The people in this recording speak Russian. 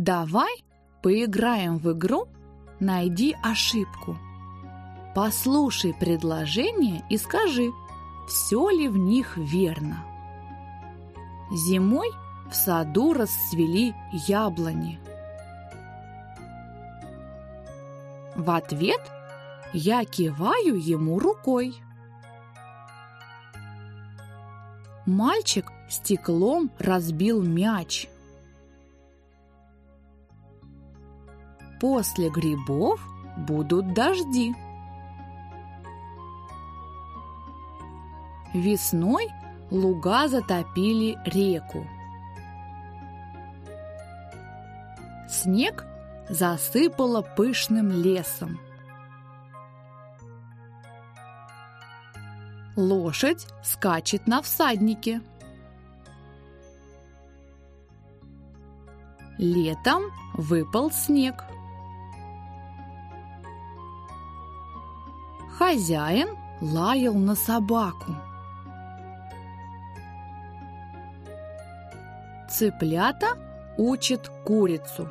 Давай поиграем в игру «Найди ошибку». Послушай предложение и скажи, все ли в них верно. Зимой в саду расцвели яблони. В ответ я киваю ему рукой. Мальчик стеклом разбил мяч. После грибов будут дожди. Весной луга затопили реку. Снег засыпало пышным лесом. Лошадь скачет на всаднике. Летом выпал снег. Хозяин лаял на собаку. Цыплята учат курицу.